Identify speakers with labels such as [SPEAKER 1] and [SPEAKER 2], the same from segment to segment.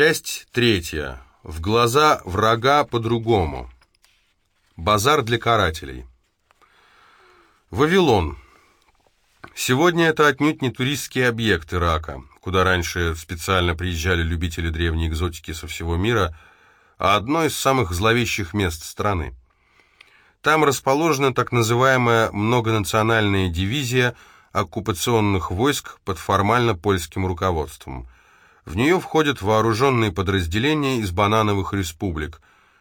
[SPEAKER 1] Часть третья. В глаза врага по-другому. Базар для карателей. Вавилон. Сегодня это отнюдь не туристский объект Ирака, куда раньше специально приезжали любители древней экзотики со всего мира, а одно из самых зловещих мест страны. Там расположена так называемая многонациональная дивизия оккупационных войск под формально польским руководством. В нее входят вооруженные подразделения из банановых республик,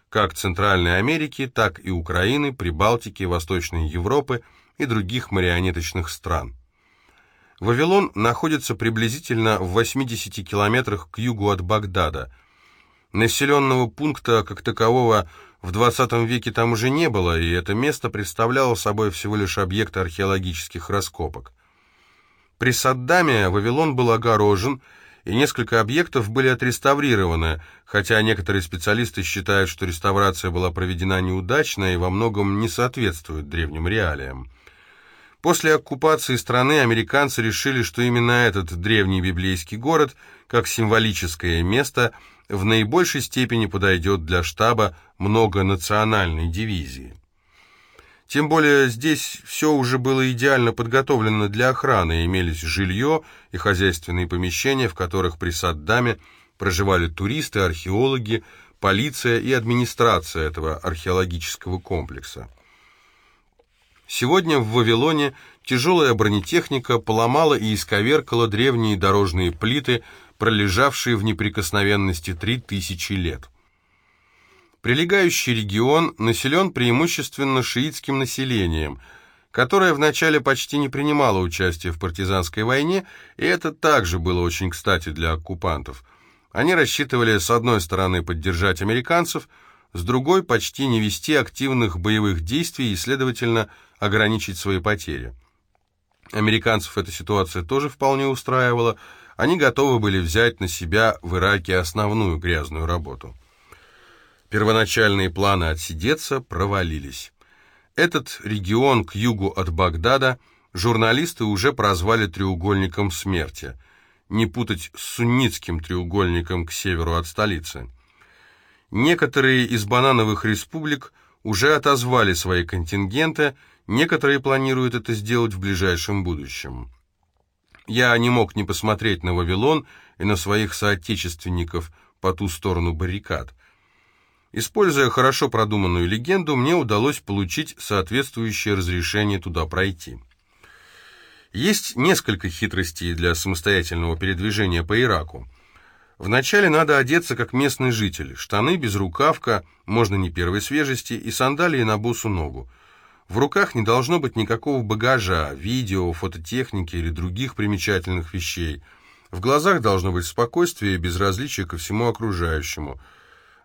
[SPEAKER 1] как Центральной Америки, так и Украины, Прибалтики, Восточной Европы и других марионеточных стран. Вавилон находится приблизительно в 80 километрах к югу от Багдада. Населенного пункта как такового в 20 веке там уже не было, и это место представляло собой всего лишь объект археологических раскопок. При Саддаме Вавилон был огорожен, и несколько объектов были отреставрированы, хотя некоторые специалисты считают, что реставрация была проведена неудачно и во многом не соответствует древним реалиям. После оккупации страны американцы решили, что именно этот древний библейский город, как символическое место, в наибольшей степени подойдет для штаба многонациональной дивизии. Тем более здесь все уже было идеально подготовлено для охраны, имелись жилье и хозяйственные помещения, в которых при Саддаме проживали туристы, археологи, полиция и администрация этого археологического комплекса. Сегодня в Вавилоне тяжелая бронетехника поломала и исковеркала древние дорожные плиты, пролежавшие в неприкосновенности три тысячи лет. Прилегающий регион населен преимущественно шиитским населением, которое вначале почти не принимало участие в партизанской войне, и это также было очень кстати для оккупантов. Они рассчитывали с одной стороны поддержать американцев, с другой почти не вести активных боевых действий и, следовательно, ограничить свои потери. Американцев эта ситуация тоже вполне устраивала, они готовы были взять на себя в Ираке основную грязную работу. Первоначальные планы отсидеться провалились. Этот регион к югу от Багдада журналисты уже прозвали треугольником смерти, не путать с суннитским треугольником к северу от столицы. Некоторые из банановых республик уже отозвали свои контингенты, некоторые планируют это сделать в ближайшем будущем. Я не мог не посмотреть на Вавилон и на своих соотечественников по ту сторону баррикад. Используя хорошо продуманную легенду, мне удалось получить соответствующее разрешение туда пройти. Есть несколько хитростей для самостоятельного передвижения по Ираку. Вначале надо одеться как местный житель. Штаны, безрукавка, можно не первой свежести, и сандалии на босу ногу. В руках не должно быть никакого багажа, видео, фототехники или других примечательных вещей. В глазах должно быть спокойствие и безразличие ко всему окружающему.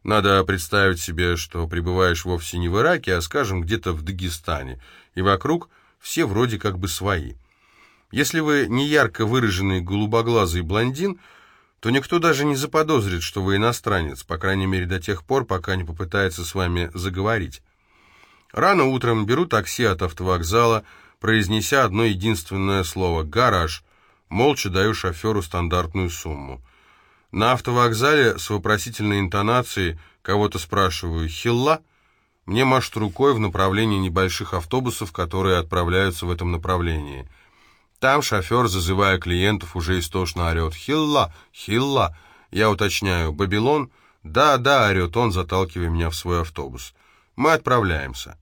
[SPEAKER 1] Надо представить себе, что пребываешь вовсе не в Ираке, а, скажем, где-то в Дагестане, и вокруг все вроде как бы свои. Если вы не ярко выраженный голубоглазый блондин – то никто даже не заподозрит, что вы иностранец, по крайней мере до тех пор, пока не попытается с вами заговорить. Рано утром беру такси от автовокзала, произнеся одно единственное слово «гараж», молча даю шоферу стандартную сумму. На автовокзале с вопросительной интонацией кого-то спрашиваю «Хилла?», мне машут рукой в направлении небольших автобусов, которые отправляются в этом направлении – там шофер, зазывая клиентов, уже истошно орет «Хилла! Хилла!» Я уточняю «Бабилон?» «Да, да», — орет он, заталкивая меня в свой автобус. Мы отправляемся.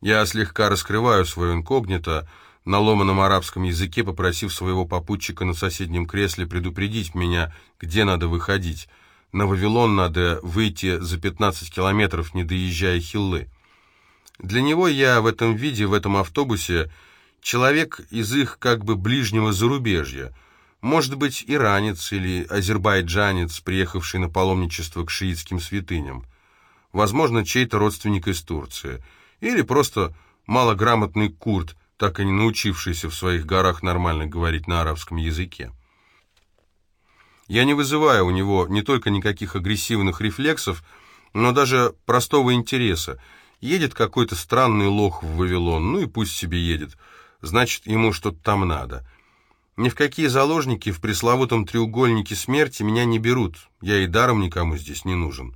[SPEAKER 1] Я слегка раскрываю свое инкогнито, на ломаном арабском языке, попросив своего попутчика на соседнем кресле предупредить меня, где надо выходить. На Вавилон надо выйти за 15 километров, не доезжая Хиллы. Для него я в этом виде, в этом автобусе, человек из их как бы ближнего зарубежья, может быть, иранец или азербайджанец, приехавший на паломничество к шиитским святыням, возможно, чей-то родственник из Турции, или просто малограмотный курд, так и не научившийся в своих горах нормально говорить на арабском языке. Я не вызываю у него не только никаких агрессивных рефлексов, но даже простого интереса. Едет какой-то странный лох в Вавилон, ну и пусть себе едет – значит, ему что-то там надо. Ни в какие заложники в пресловутом треугольнике смерти меня не берут, я и даром никому здесь не нужен.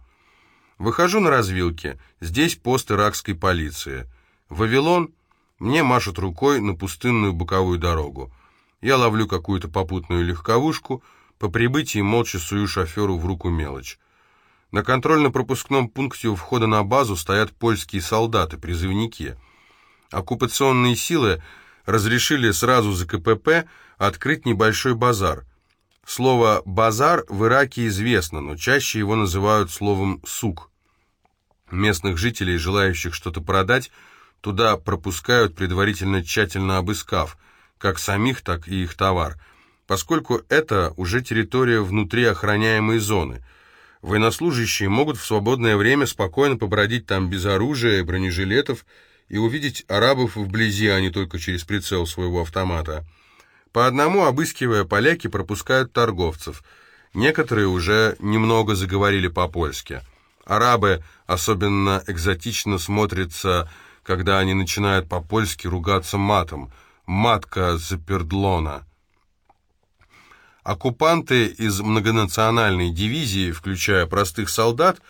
[SPEAKER 1] Выхожу на развилке, здесь пост иракской полиции. Вавилон, мне машут рукой на пустынную боковую дорогу. Я ловлю какую-то попутную легковушку, по прибытии молча сую шоферу в руку мелочь. На контрольно-пропускном пункте у входа на базу стоят польские солдаты, призывники. Оккупационные силы разрешили сразу за КПП открыть небольшой базар. Слово «базар» в Ираке известно, но чаще его называют словом «сук». Местных жителей, желающих что-то продать, туда пропускают, предварительно тщательно обыскав, как самих, так и их товар, поскольку это уже территория внутри охраняемой зоны. Военнослужащие могут в свободное время спокойно побродить там без оружия и бронежилетов и увидеть арабов вблизи, а не только через прицел своего автомата. По одному, обыскивая поляки, пропускают торговцев. Некоторые уже немного заговорили по-польски. Арабы особенно экзотично смотрятся, когда они начинают по-польски ругаться матом. «Матка запердлона». Оккупанты из многонациональной дивизии, включая простых солдат,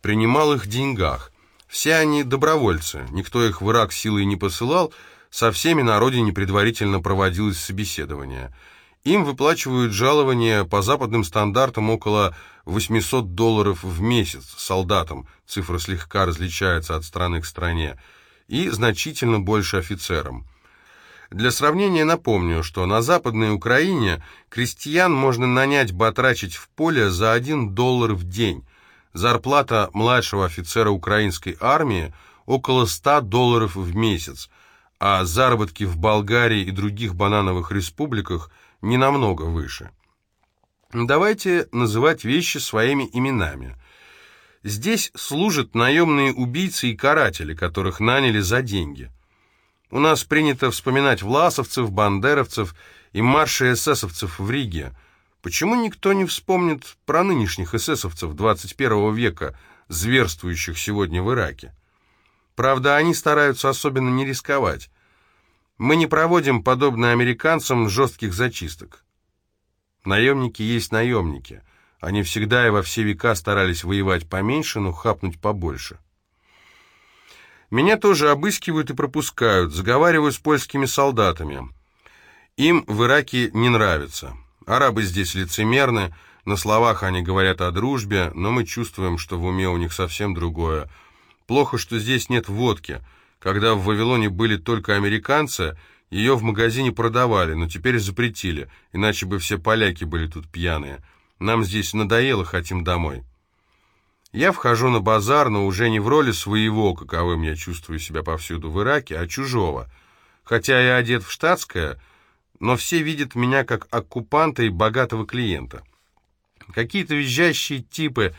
[SPEAKER 1] принимал их деньгах. Все они добровольцы, никто их в Ирак силой не посылал, со всеми на родине предварительно проводилось собеседование. Им выплачивают жалование по западным стандартам около 800 долларов в месяц солдатам, цифра слегка различается от страны к стране, и значительно больше офицерам. Для сравнения напомню, что на Западной Украине крестьян можно нанять батрачить в поле за 1 доллар в день. Зарплата младшего офицера украинской армии около 100 долларов в месяц – а заработки в Болгарии и других банановых республиках не намного выше. Давайте называть вещи своими именами. Здесь служат наемные убийцы и каратели, которых наняли за деньги. У нас принято вспоминать власовцев, бандеровцев и марши эсэсовцев в Риге. Почему никто не вспомнит про нынешних эсэсовцев 21 века, зверствующих сегодня в Ираке? Правда, они стараются особенно не рисковать. Мы не проводим, подобно американцам, жестких зачисток. Наемники есть наемники. Они всегда и во все века старались воевать поменьше, но хапнуть побольше. Меня тоже обыскивают и пропускают, заговариваю с польскими солдатами. Им в Ираке не нравится. Арабы здесь лицемерны, на словах они говорят о дружбе, но мы чувствуем, что в уме у них совсем другое – Плохо, что здесь нет водки. Когда в Вавилоне были только американцы, ее в магазине продавали, но теперь запретили, иначе бы все поляки были тут пьяные. Нам здесь надоело, хотим домой. Я вхожу на базар, но уже не в роли своего, каковым я чувствую себя повсюду в Ираке, а чужого. Хотя я одет в штатское, но все видят меня как оккупанта и богатого клиента. Какие-то визжащие типы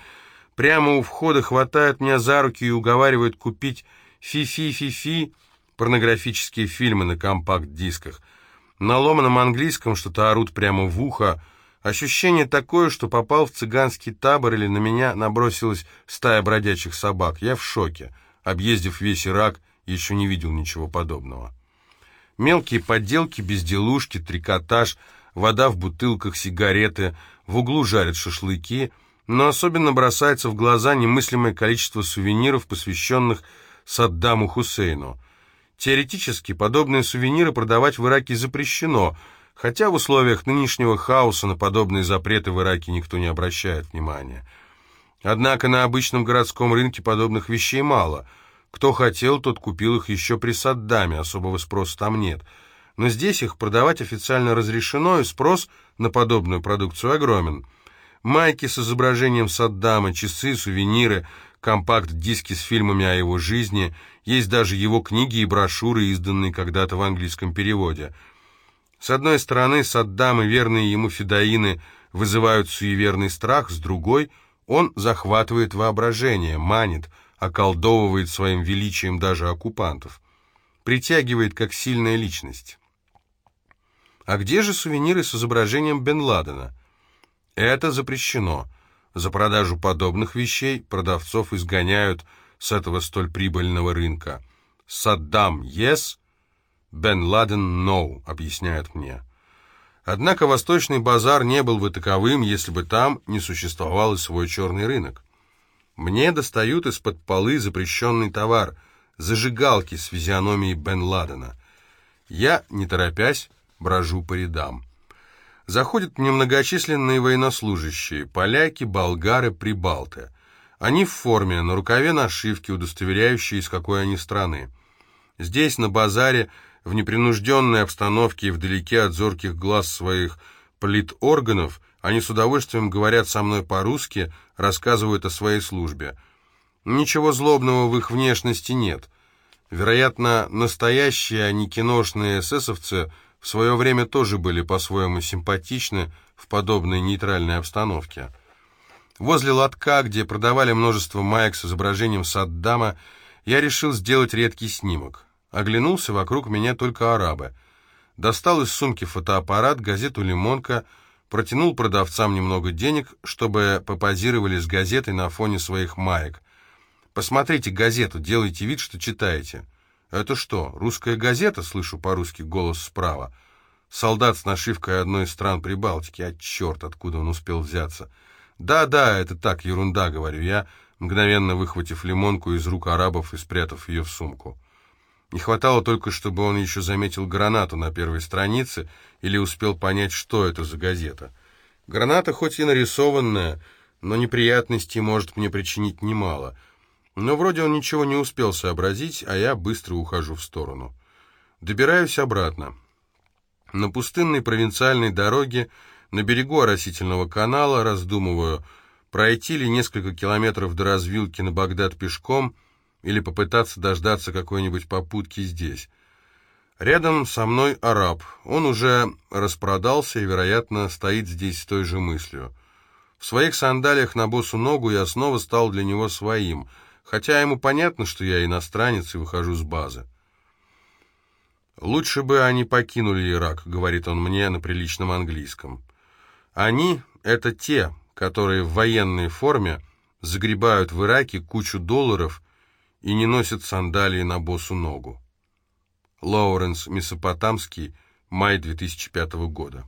[SPEAKER 1] Прямо у входа хватают меня за руки и уговаривают купить «Фи-фи-фи-фи» порнографические фильмы на компакт-дисках. На ломаном английском что-то орут прямо в ухо. Ощущение такое, что попал в цыганский табор или на меня набросилась стая бродячих собак. Я в шоке. Объездив весь Ирак, еще не видел ничего подобного. Мелкие подделки, безделушки, трикотаж, вода в бутылках, сигареты, в углу жарят шашлыки — но особенно бросается в глаза немыслимое количество сувениров, посвященных Саддаму Хусейну. Теоретически подобные сувениры продавать в Ираке запрещено, хотя в условиях нынешнего хаоса на подобные запреты в Ираке никто не обращает внимания. Однако на обычном городском рынке подобных вещей мало. Кто хотел, тот купил их еще при Саддаме, особого спроса там нет. Но здесь их продавать официально разрешено, и спрос на подобную продукцию огромен. Майки с изображением Саддама, часы, сувениры, компакт-диски с фильмами о его жизни, есть даже его книги и брошюры, изданные когда-то в английском переводе. С одной стороны, Саддам и верные ему федоины вызывают суеверный страх, с другой — он захватывает воображение, манит, околдовывает своим величием даже оккупантов, притягивает как сильная личность. А где же сувениры с изображением Бен Ладена? Это запрещено. За продажу подобных вещей продавцов изгоняют с этого столь прибыльного рынка. Саддам – yes, Бен Ладен – no, объясняют мне. Однако Восточный базар не был бы таковым, если бы там не существовал и свой черный рынок. Мне достают из-под полы запрещенный товар — зажигалки с физиономией Бен Ладена. Я, не торопясь, брожу по рядам. Заходят мне многочисленные военнослужащие, поляки, болгары, прибалты. Они в форме, на рукаве нашивки, удостоверяющие, из какой они страны. Здесь, на базаре, в непринужденной обстановке и вдалеке от зорких глаз своих политорганов, они с удовольствием говорят со мной по-русски, рассказывают о своей службе. Ничего злобного в их внешности нет. Вероятно, настоящие, а не киношные эсэсовцы в свое время тоже были по-своему симпатичны в подобной нейтральной обстановке. Возле лотка, где продавали множество маек с изображением Саддама, я решил сделать редкий снимок. Оглянулся, вокруг меня только арабы. Достал из сумки фотоаппарат, газету «Лимонка», протянул продавцам немного денег, чтобы попозировали с газетой на фоне своих маек. «Посмотрите газету, делайте вид, что читаете». «Это что, русская газета?» — слышу по-русски голос справа. «Солдат с нашивкой одной из стран Прибалтики. А черт, откуда он успел взяться?» «Да-да, это так, ерунда», — говорю я, мгновенно выхватив лимонку из рук арабов и спрятав ее в сумку. Не хватало только, чтобы он еще заметил гранату на первой странице или успел понять, что это за газета. Граната хоть и нарисованная, но неприятностей может мне причинить немало. Но вроде он ничего не успел сообразить, а я быстро ухожу в сторону. Добираюсь обратно. На пустынной провинциальной дороге, на берегу оросительного канала, раздумываю, пройти ли несколько километров до развилки на Багдад пешком — или попытаться дождаться какой-нибудь попутки здесь. Рядом со мной араб. Он уже распродался и, вероятно, стоит здесь с той же мыслью. В своих сандалиях на босу ногу я снова стал для него своим, хотя ему понятно, что я иностранец и выхожу с базы. «Лучше бы они покинули Ирак», — говорит он мне на приличном английском. «Они — это те, которые в военной форме загребают в Ираке кучу долларов и не носит сандалии на босу ногу. Лоуренс Месопотамский, май 2005 года.